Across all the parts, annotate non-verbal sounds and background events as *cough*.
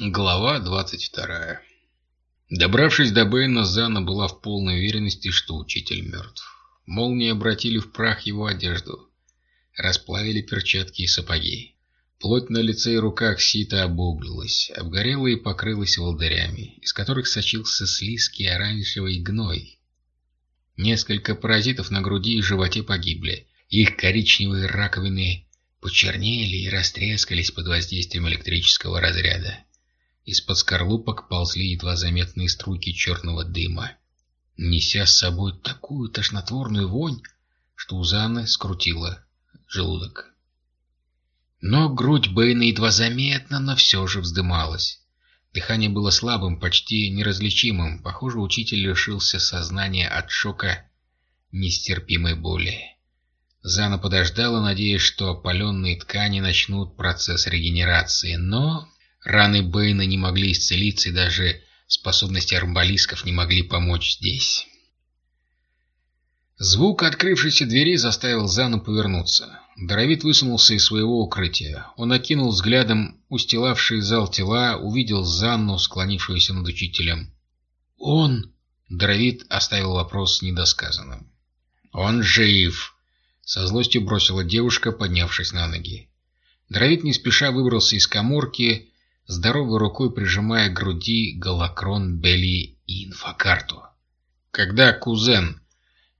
Глава 22 Добравшись до Бэйна, Зана была в полной уверенности, что учитель мертв. Молнии обратили в прах его одежду, расплавили перчатки и сапоги. Плоть на лице и руках Сита обуглилась, обгорела и покрылась волдырями, из которых сочился слизкий оранжевый гной. Несколько паразитов на груди и животе погибли. Их коричневые раковины почернели и растрескались под воздействием электрического разряда. Из-под скорлупок ползли едва заметные струйки черного дыма, неся с собой такую тошнотворную вонь, что у Заны скрутило желудок. Но грудь Бэйна едва заметно, но все же вздымалась. Дыхание было слабым, почти неразличимым. Похоже, учитель лишился сознания от шока нестерпимой боли. Зана подождала, надеясь, что опаленные ткани начнут процесс регенерации, но Раны Бэйна не могли исцелиться, и даже способности армбалисков не могли помочь здесь. Звук открывшейся двери заставил Зану повернуться. Доровит высунулся из своего укрытия. Он окинул взглядом устилавший зал тела, увидел Занну, склонившуюся над учителем. «Он...» — Доровит оставил вопрос недосказанным. «Он жив!» — со злостью бросила девушка, поднявшись на ноги. Доровит не спеша выбрался из коморки, здоровой рукой прижимая к груди голокрон Белли и инфокарту. Когда кузен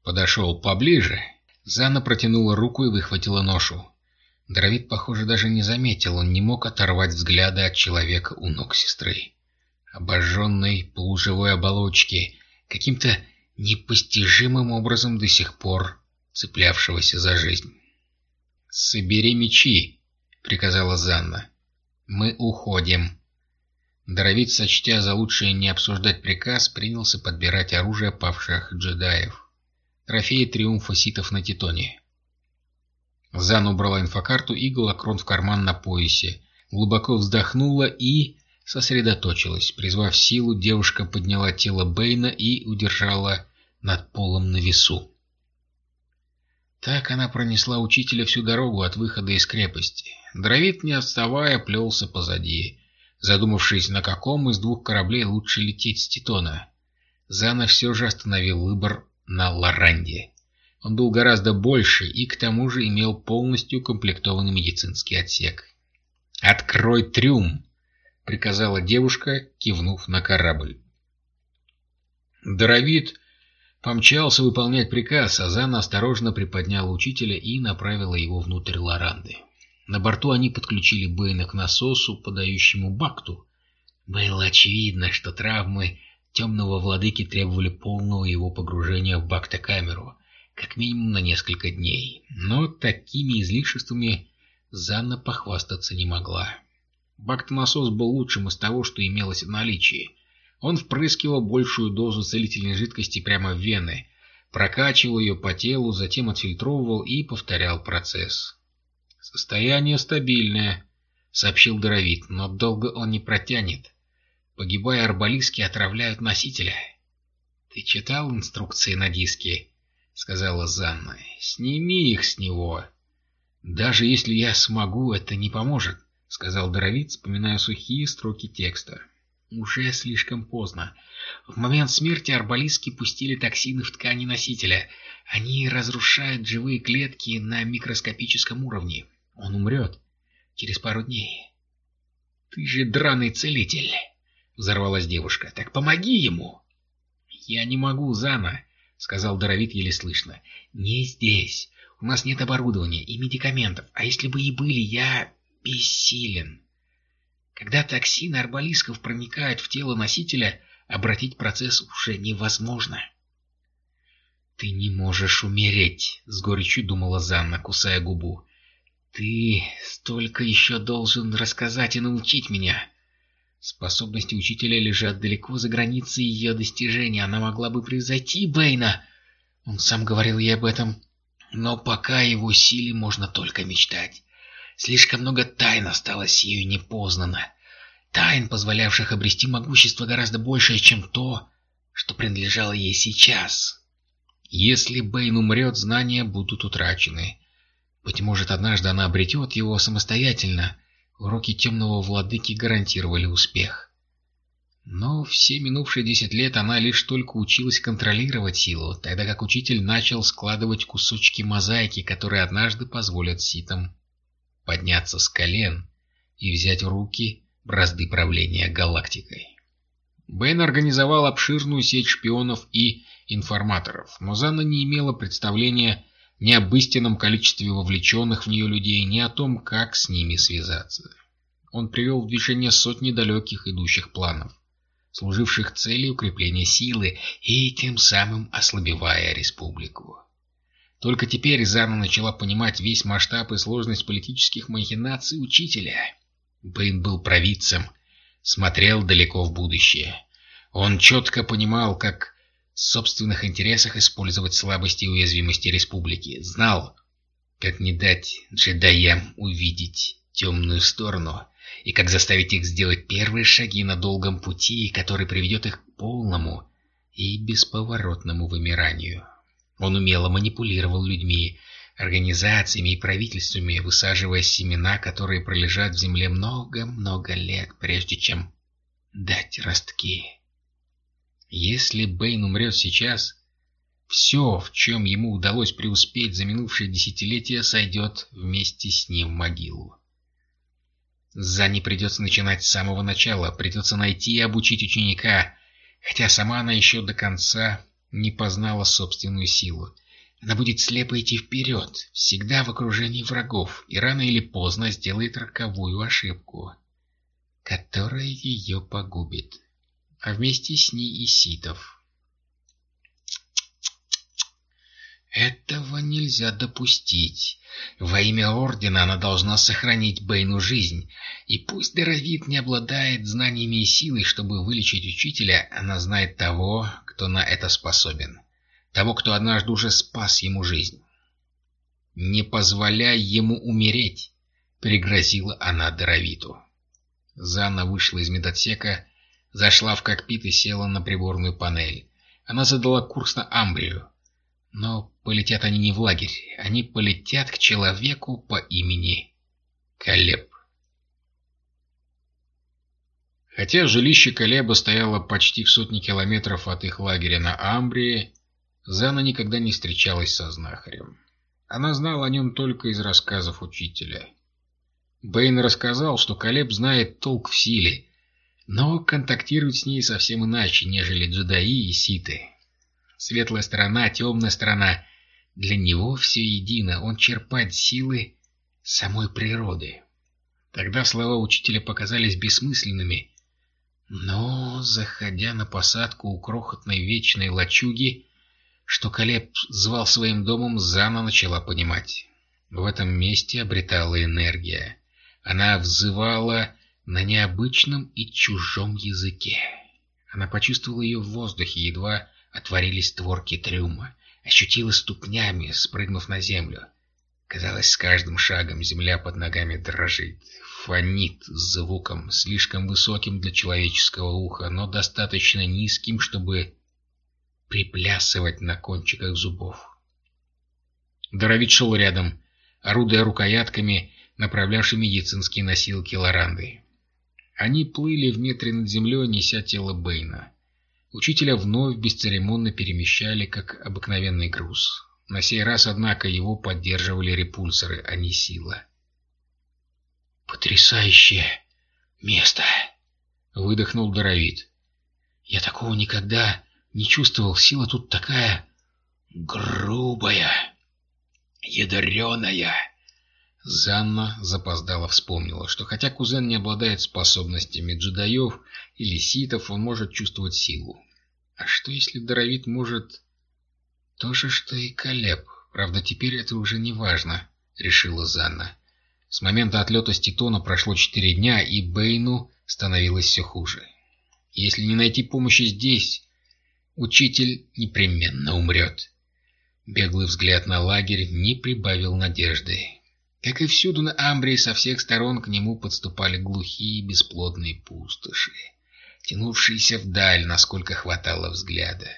подошел поближе, Зана протянула руку и выхватила ношу. Дровид, похоже, даже не заметил, он не мог оторвать взгляда от человека у ног сестры. Обожженной полуживой оболочки, каким-то непостижимым образом до сих пор цеплявшегося за жизнь. «Собери мечи», — приказала Занна. Мы уходим. Доровит, сочтя за лучшее не обсуждать приказ, принялся подбирать оружие павших джедаев. Трофеи триумфа ситов на Титоне. Зан убрала инфокарту и голокрон в карман на поясе, глубоко вздохнула и сосредоточилась. Призвав силу, девушка подняла тело Бэйна и удержала над полом на весу. Так она пронесла учителя всю дорогу от выхода из крепости. Дровит, не отставая, плелся позади, задумавшись, на каком из двух кораблей лучше лететь с Титона. Зана все же остановил выбор на Лоранде. Он был гораздо больше и к тому же имел полностью комплектованный медицинский отсек. «Открой трюм!» — приказала девушка, кивнув на корабль. Доровит помчался выполнять приказ, а Зана осторожно приподняла учителя и направила его внутрь Лоранды. На борту они подключили Бэйна к насосу, подающему бакту. Было очевидно, что травмы темного владыки требовали полного его погружения в бактокамеру, как минимум на несколько дней. Но такими излишествами Занна похвастаться не могла. Бактонасос был лучшим из того, что имелось в наличии. Он впрыскивал большую дозу целительной жидкости прямо в вены, прокачивал ее по телу, затем отфильтровывал и повторял процесс. «Состояние стабильное», — сообщил Доровит, — «но долго он не протянет. Погибая, арбалиски отравляют носителя». «Ты читал инструкции на диске?» — сказала Занна. «Сними их с него». «Даже если я смогу, это не поможет», — сказал Доровит, вспоминая сухие строки текста. Уже слишком поздно. В момент смерти арбалиски пустили токсины в ткани носителя. Они разрушают живые клетки на микроскопическом уровне. Он умрет через пару дней. «Ты же драный целитель!» — взорвалась девушка. «Так помоги ему!» «Я не могу, Зана!» — сказал Доровит еле слышно. «Не здесь. У нас нет оборудования и медикаментов. А если бы и были, я бессилен!» Когда токсины арбалисков проникают в тело носителя, обратить процесс уже невозможно. «Ты не можешь умереть», — с горечью думала Занна, кусая губу. «Ты столько еще должен рассказать и научить меня». Способности учителя лежат далеко за границей ее достижения. Она могла бы превзойти Бэйна. Он сам говорил ей об этом. Но пока его силе можно только мечтать. Слишком много тайн осталось ею непознано. Тайн, позволявших обрести могущество гораздо большее, чем то, что принадлежало ей сейчас. Если Бэйн умрет, знания будут утрачены. Быть может, однажды она обретет его самостоятельно. Уроки темного владыки гарантировали успех. Но все минувшие десять лет она лишь только училась контролировать силу, тогда как учитель начал складывать кусочки мозаики, которые однажды позволят ситам подняться с колен и взять в руки бразды правления галактикой. Бен организовал обширную сеть шпионов и информаторов, но Занна не имела представления ни об истинном количестве вовлеченных в нее людей, ни о том, как с ними связаться. Он привел в движение сотни далеких идущих планов служивших целью укрепления силы и тем самым ослабевая республику. Только теперь Зана начала понимать весь масштаб и сложность политических махинаций учителя. Бэйн был провидцем, смотрел далеко в будущее. Он четко понимал, как в собственных интересах использовать слабости и уязвимости республики, знал, как не дать джедаям увидеть темную сторону и как заставить их сделать первые шаги на долгом пути, который приведет их к полному и бесповоротному вымиранию. Он умело манипулировал людьми, организациями и правительствами, высаживая семена, которые пролежат в земле много-много лет, прежде чем дать ростки. Если Бэйн умрет сейчас, все, в чем ему удалось преуспеть за минувшие десятилетия, сойдет вместе с ним в могилу. Зане придется начинать с самого начала, придется найти и обучить ученика, хотя сама она еще до конца не познала собственную силу. Она будет слепо идти вперед, всегда в окружении врагов, и рано или поздно сделает роковую ошибку, которая ее погубит, а вместе с ней и ситов. Этого нельзя допустить. Во имя Ордена она должна сохранить Бэйну жизнь. И пусть Даровит не обладает знаниями и силой, чтобы вылечить учителя, она знает того, кто на это способен. Того, кто однажды уже спас ему жизнь. «Не позволяй ему умереть!» — пригрозила она Даровиту. Занна вышла из медотсека, зашла в кокпит и села на приборную панель. Она задала курс на Амбрию. Но полетят они не в лагерь, они полетят к человеку по имени Калеб. Хотя жилище Калеба стояло почти в сотни километров от их лагеря на Амбрии, Зана никогда не встречалась со знахарем. Она знала о нем только из рассказов учителя. Бэйн рассказал, что Калеб знает толк в силе, но контактирует с ней совсем иначе, нежели джедаи и ситы. Светлая сторона, темная сторона. Для него все едино, он черпает силы самой природы. Тогда слова учителя показались бессмысленными. Но, заходя на посадку у крохотной вечной лачуги, что Калеб звал своим домом, Зана начала понимать. В этом месте обретала энергия. Она взывала на необычном и чужом языке. Она почувствовала ее в воздухе, едва Отворились створки трюма. Ощутила ступнями, спрыгнув на землю. Казалось, с каждым шагом земля под ногами дрожит, фонит звуком, слишком высоким для человеческого уха, но достаточно низким, чтобы приплясывать на кончиках зубов. Доровит шел рядом, орудуя рукоятками, направлявшими медицинские носилки Лоранды. Они плыли в метре над землей, неся тело Бэйна. Учителя вновь бесцеремонно перемещали, как обыкновенный груз. На сей раз, однако, его поддерживали репульсоры, а не сила. «Потрясающее место!» — выдохнул Доровит. «Я такого никогда не чувствовал. Сила тут такая грубая, ядреная». Занна запоздала вспомнила, что хотя кузен не обладает способностями джедаев или ситов, он может чувствовать силу. А что если Доровит может то же, что и Калеб? Правда, теперь это уже не важно, решила Занна. С момента отлета с Титона прошло четыре дня, и Бэйну становилось все хуже. Если не найти помощи здесь, учитель непременно умрет. Беглый взгляд на лагерь не прибавил надежды. Как и всюду на Амбрии, со всех сторон к нему подступали глухие бесплодные пустоши, тянувшиеся вдаль, насколько хватало взгляда.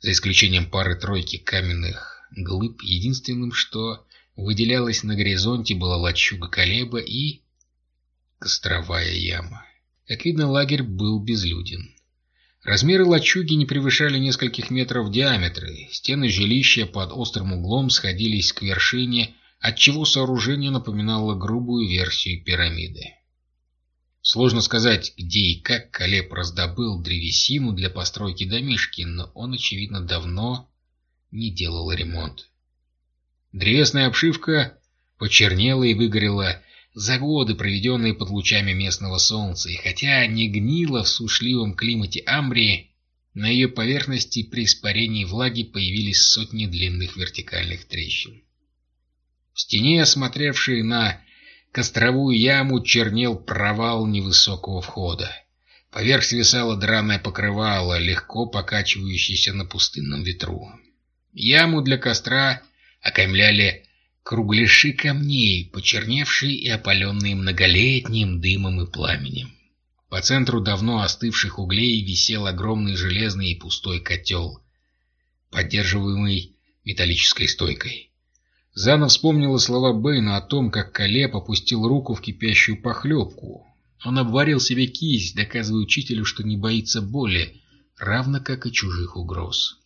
За исключением пары-тройки каменных глыб, единственным, что выделялось на горизонте, была лачуга Колеба и... Костровая яма. Как видно, лагерь был безлюден. Размеры лачуги не превышали нескольких метров в диаметре. Стены жилища под острым углом сходились к вершине, отчего сооружение напоминало грубую версию пирамиды. Сложно сказать, где и как Калеб раздобыл древесину для постройки домишки, но он, очевидно, давно не делал ремонт. Древесная обшивка почернела и выгорела за годы, проведенные под лучами местного солнца, и хотя не гнила в сушливом климате Амбрии, на ее поверхности при испарении влаги появились сотни длинных вертикальных трещин. В стене, осмотревшей на костровую яму, чернел провал невысокого входа. Поверх свисало драное покрывало, легко покачивающееся на пустынном ветру. Яму для костра окаймляли кругляши камней, почерневшие и опаленные многолетним дымом и пламенем. По центру давно остывших углей висел огромный железный и пустой котел, поддерживаемый металлической стойкой. Зана вспомнила слова Бэйна о том, как Калеб опустил руку в кипящую похлебку. Он обварил себе кисть, доказывая учителю, что не боится боли, равно как и чужих угроз.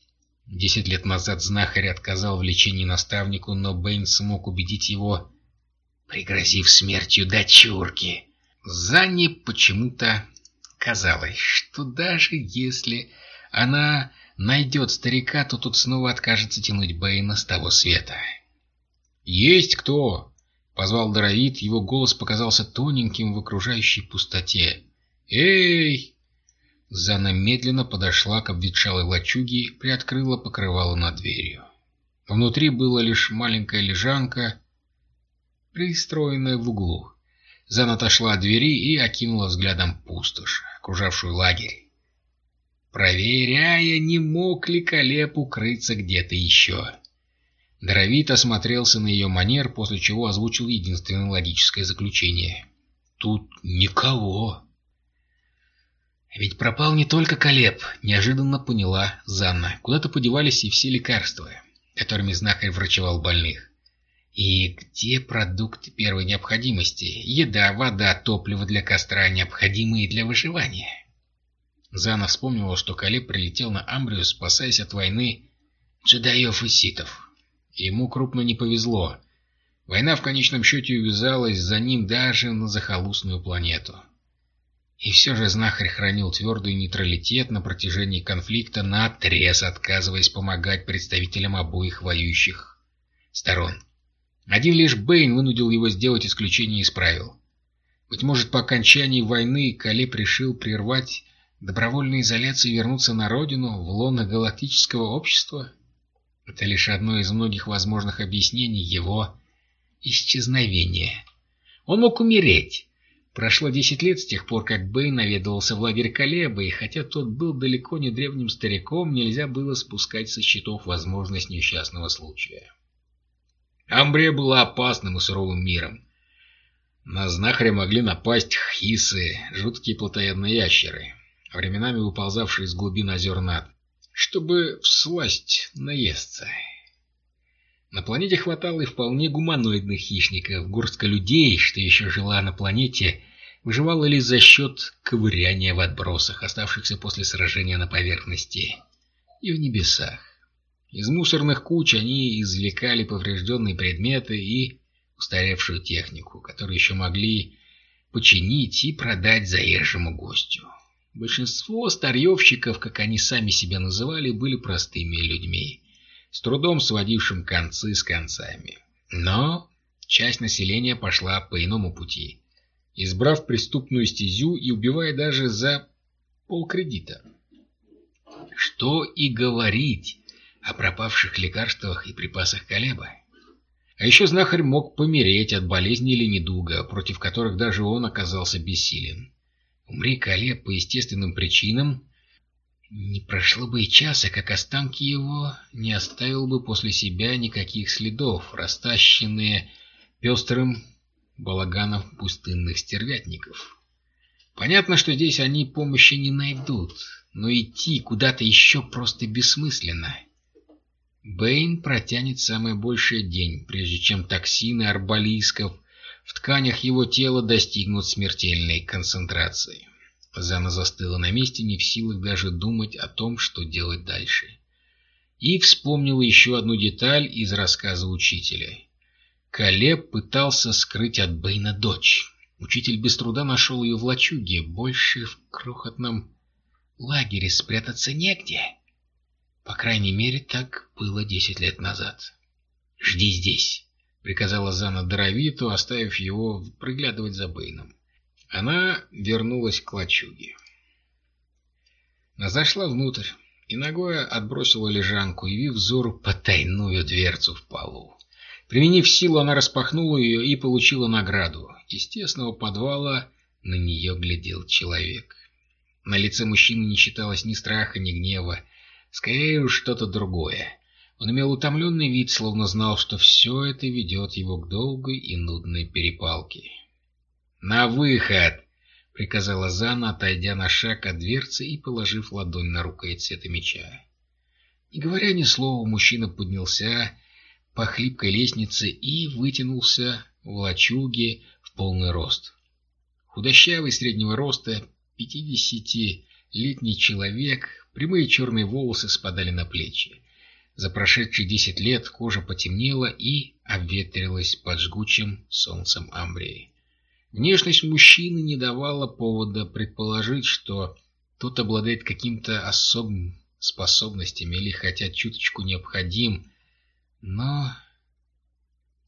Десять лет назад знахарь отказал в лечении наставнику, но Бэйн смог убедить его, пригрозив смертью дочурки. Зане почему-то казалось, что даже если она найдет старика, то тут снова откажется тянуть Бэйна с того света. «Есть кто?» — позвал Доровит, его голос показался тоненьким в окружающей пустоте. «Эй!» Зана медленно подошла к обветшалой лачуге и приоткрыла покрывало над дверью. Внутри была лишь маленькая лежанка, пристроенная в углу. Зана отошла от двери и окинула взглядом пустошь, окружавшую лагерь, проверяя, не мог ли Колеб укрыться где-то еще. Доровит осмотрелся на ее манер, после чего озвучил единственное логическое заключение. «Тут никого!» Ведь пропал не только Колеб, неожиданно поняла Занна. Куда-то подевались и все лекарства, которыми знахарь врачевал больных. И где продукты первой необходимости? Еда, вода, топливо для костра, необходимые для выживания. Зана вспомнила, что Колеб прилетел на Амбрию, спасаясь от войны джедаев и ситов. Ему крупно не повезло. Война в конечном счете увязалась за ним даже на захолустную планету. И все же знахарь хранил твердый нейтралитет на протяжении конфликта, наотрез отказываясь помогать представителям обоих воюющих сторон. Один лишь Бэйн вынудил его сделать исключение из правил. Быть может, по окончании войны Калеб решил прервать добровольную изоляцию и вернуться на родину, в лоно галактического общества? Это лишь одно из многих возможных объяснений его исчезновения. Он мог умереть, Прошло десять лет с тех пор, как Бэй наведывался в лагерь Калеба, и хотя тот был далеко не древним стариком, нельзя было спускать со счетов возможность несчастного случая. Амбрия была опасным и суровым миром. На знахаря могли напасть хисы, жуткие плотоядные ящеры, временами выползавшие из глубин озер Над, чтобы всласть наесться. На планете хватало и вполне гуманоидных хищников, горстка людей, что еще жила на планете, выживала лишь за счет ковыряния в отбросах, оставшихся после сражения на поверхности и в небесах. Из мусорных куч они извлекали поврежденные предметы и устаревшую технику, которую еще могли починить и продать заезжему гостю. Большинство старьевщиков, как они сами себя называли, были простыми людьми с трудом сводившим концы с концами. Но часть населения пошла по иному пути, избрав преступную стезю и убивая даже за полкредита. Что и говорить о пропавших лекарствах и припасах Колеба. А еще знахарь мог помереть от болезни или недуга, против которых даже он оказался бессилен. Умри Колеб по естественным причинам, не прошло бы и часа, как останки его не оставил бы после себя никаких следов, растащенные пестрым балаганом пустынных стервятников. Понятно, что здесь они помощи не найдут, но идти куда-то еще просто бессмысленно. Бэйн протянет самое большее день, прежде чем токсины арбалисков в тканях его тела достигнут смертельной концентрации. Зана застыла на месте, не в силах даже думать о том, что делать дальше. И вспомнила еще одну деталь из рассказа учителя. Калеб пытался скрыть от Бэйна дочь. Учитель без труда нашел ее в лачуге, больше в крохотном лагере спрятаться негде. По крайней мере, так было десять лет назад. «Жди здесь», — приказала Зана Доровиту, оставив его приглядывать за Бэйном. Она вернулась к лачуге. Она зашла внутрь и ногой отбросила лежанку, явив взору потайную дверцу в полу. Применив силу, она распахнула ее и получила награду. Из тесного подвала на нее глядел человек. На лице мужчины не читалось ни страха, ни гнева, скорее уж что-то другое. Он имел утомленный вид, словно знал, что все это ведет его к долгой и нудной перепалке. «На выход!» — приказала Зана, отойдя на шаг от дверцы и положив ладонь на рукоять меча. Не говоря ни слова, мужчина поднялся по хлипкой лестнице и вытянулся в лачуге в полный рост. Худощавый среднего роста, пятидесятилетний человек, прямые черные волосы спадали на плечи. За прошедшие десять лет кожа потемнела и обветрилась под жгучим солнцем Амбрии. Внешность мужчины не давала повода предположить, что тот обладает каким-то особым способностями или хотя чуточку необходим, но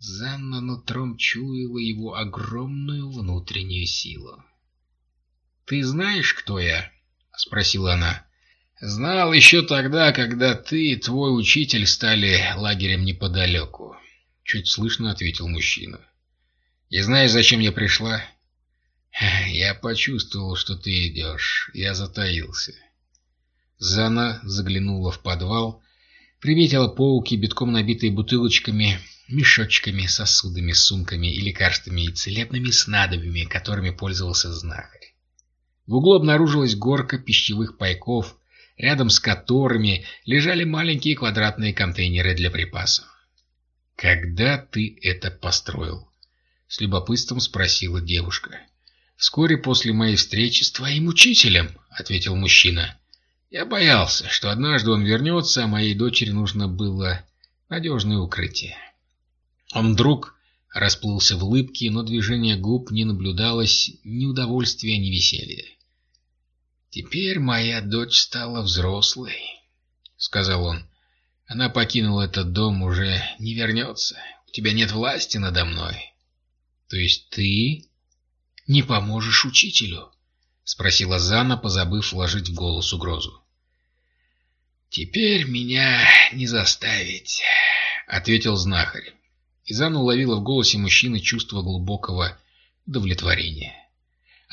Занна нутром чуяла его огромную внутреннюю силу. «Ты знаешь, кто я?» — спросила она. «Знал еще тогда, когда ты и твой учитель стали лагерем неподалеку», — чуть слышно ответил мужчина. И знаешь, зачем я пришла? *laughs* Я почувствовал, что ты идешь. Я затаился. Зана заглянула в подвал, приметила полки, битком набитые бутылочками, мешочками, сосудами, сумками и лекарствами и целебными снадобьями, которыми пользовался знахарь. В углу обнаружилась горка пищевых пайков, рядом с которыми лежали маленькие квадратные контейнеры для припасов. «Когда ты это построил?» С любопытством спросила девушка. «Вскоре после моей встречи с твоим учителем», — ответил мужчина. «Я боялся, что однажды он вернется, а моей дочери нужно было надежное укрытие». Он вдруг расплылся в улыбке, но движение губ не наблюдалось ни удовольствия, ни веселья. «Теперь моя дочь стала взрослой», — сказал он. «Она покинула этот дом, уже не вернется. У тебя нет власти надо мной. То есть ты не поможешь учителю? Спросила Зана, позабыв вложить в голос угрозу. «Теперь меня не заставить», — ответил знахарь. И Зана уловила в голосе мужчины чувство глубокого удовлетворения.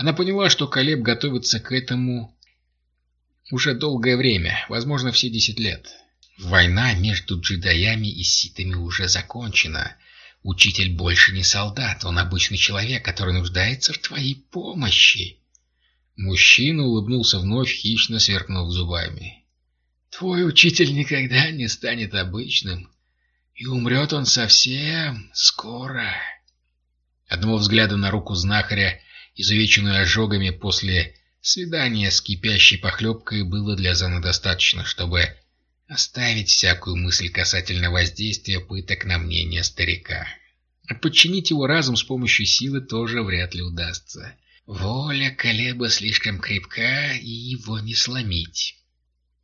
Она поняла, что Колеб готовится к этому уже долгое время, возможно, все десять лет. Война между джедаями и ситами уже закончена, Учитель больше не солдат, он обычный человек, который нуждается в твоей помощи. Мужчина улыбнулся вновь, хищно сверкнув зубами. Твой учитель никогда не станет обычным, и умрет он совсем скоро. Одного взгляда на руку знахаря, изувеченную ожогами после свидания с кипящей похлебкой, было для Заны достаточно, чтобы оставить всякую мысль касательно воздействия пыток на мнение старика. Подчинить его разум с помощью силы тоже вряд ли удастся. Воля Колеба слишком крепка, и его не сломить.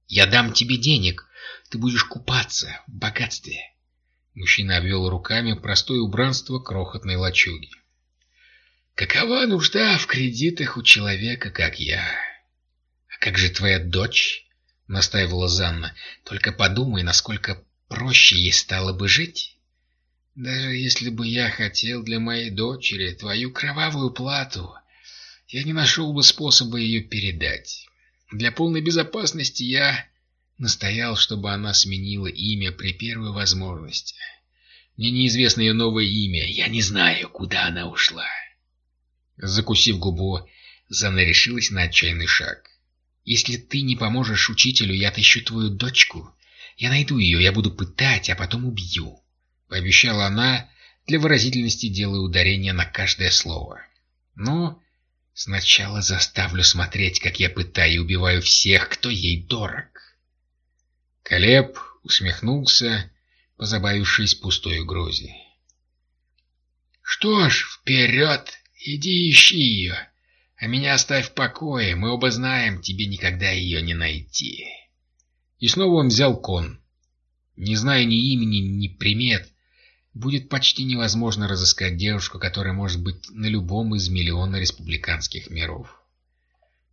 «Я дам тебе денег, ты будешь купаться в богатстве». Мужчина обвел руками простое убранство крохотной лачуги. «Какова нужда в кредитах у человека, как я? А как же твоя дочь?» — настаивала Занна. «Только подумай, насколько проще ей стало бы жить. Даже если бы я хотел для моей дочери твою кровавую плату, я не нашел бы способа ее передать. Для полной безопасности я настоял, чтобы она сменила имя при первой возможности. Мне неизвестно ее новое имя, я не знаю, куда она ушла». Закусив губу, Занна решилась на отчаянный шаг. Если ты не поможешь учителю, я отыщу твою дочку. Я найду ее, я буду пытать, а потом убью. Пообещала она, Для выразительности делаю ударение на каждое слово. Но сначала заставлю смотреть, как я пытаю и убиваю всех, кто ей дорог. Колеб усмехнулся, позабавившись пустой угрозе. «Что ж, вперед! Иди ищи ее, а меня оставь в покое, мы оба знаем, тебе никогда ее не найти». И снова он взял кон. Не зная ни имени, ни примет, будет почти невозможно разыскать девушку, которая может быть на любом из миллиона республиканских миров.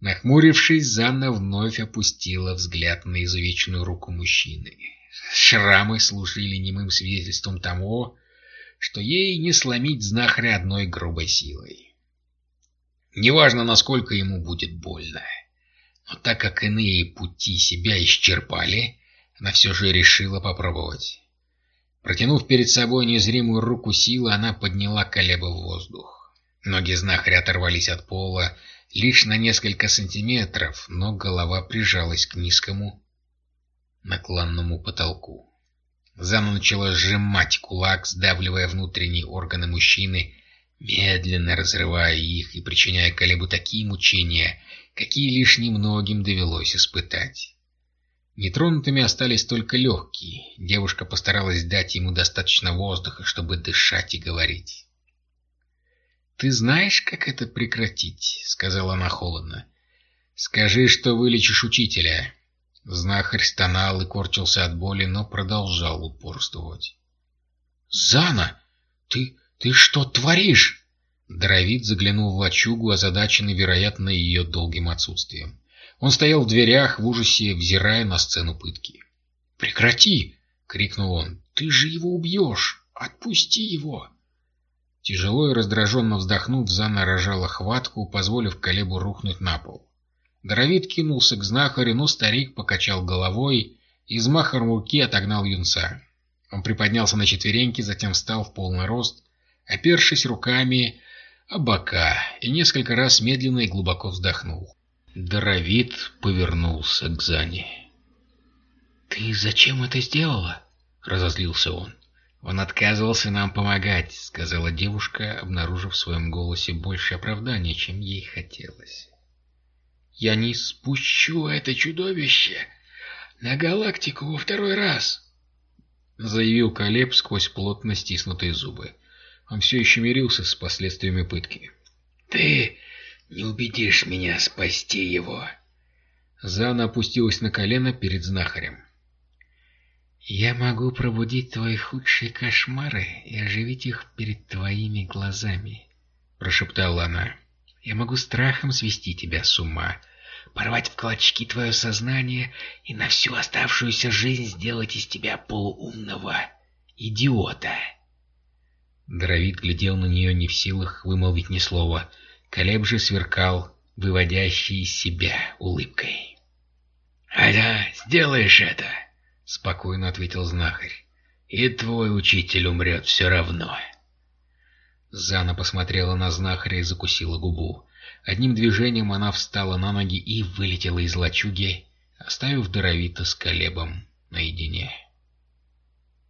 Нахмурившись, Занна вновь опустила взгляд на изувеченную руку мужчины. Шрамы служили немым свидетельством того, что ей не сломить знахаря одной грубой силой. Неважно, насколько ему будет больно. Но так как иные пути себя исчерпали, она все же решила попробовать. Протянув перед собой незримую руку силы, она подняла Колеба в воздух. Ноги знахаря оторвались от пола лишь на несколько сантиметров, но голова прижалась к низкому наклонному потолку. Зана начала сжимать кулак, сдавливая внутренние органы мужчины, медленно разрывая их и причиняя Колебу такие мучения, какие лишь немногим довелось испытать. Нетронутыми остались только легкие. Девушка постаралась дать ему достаточно воздуха, чтобы дышать и говорить. «Ты знаешь, как это прекратить?» — сказала она холодно. «Скажи, что вылечишь учителя». Знахарь стонал и корчился от боли, но продолжал упорствовать. «Зана, ты... ты что творишь?» Дровид заглянул в лачугу, озадаченный, вероятно, ее долгим отсутствием. Он стоял в дверях в ужасе, взирая на сцену пытки. «Прекрати!» — крикнул он. «Ты же его убьешь! Отпусти его!» Тяжело и раздраженно вздохнув, Зана рожала хватку, позволив Колебу рухнуть на пол. Доровит кинулся к знахарю, но старик покачал головой и взмахом руки отогнал юнца. Он приподнялся на четвереньки, затем встал в полный рост, опершись руками о бока, и несколько раз медленно и глубоко вздохнул. Доровит повернулся к Зане. «Ты зачем это сделала?» — разозлился он. «Он отказывался нам помогать», — сказала девушка, обнаружив в своем голосе больше оправдания, чем ей хотелось. «Я не спущу это чудовище на галактику во второй раз», — заявил Колеб сквозь плотно стиснутые зубы. Он все еще мирился с последствиями пытки. «Ты не убедишь меня спасти его!» Зана опустилась на колено перед знахарем. «Я могу пробудить твои худшие кошмары и оживить их перед твоими глазами», — прошептала она. «Я могу страхом свести тебя с ума, порвать в клочки твое сознание и на всю оставшуюся жизнь сделать из тебя полуумного идиота». Дровид глядел на нее не в силах вымолвить ни слова — Колеб же сверкал, выводящий из себя улыбкой. «А да, сделаешь это!» — спокойно ответил знахарь. «И твой учитель умрет все равно!» Зана посмотрела на знахаря и закусила губу. Одним движением она встала на ноги и вылетела из лачуги, оставив Доровита с Колебом наедине.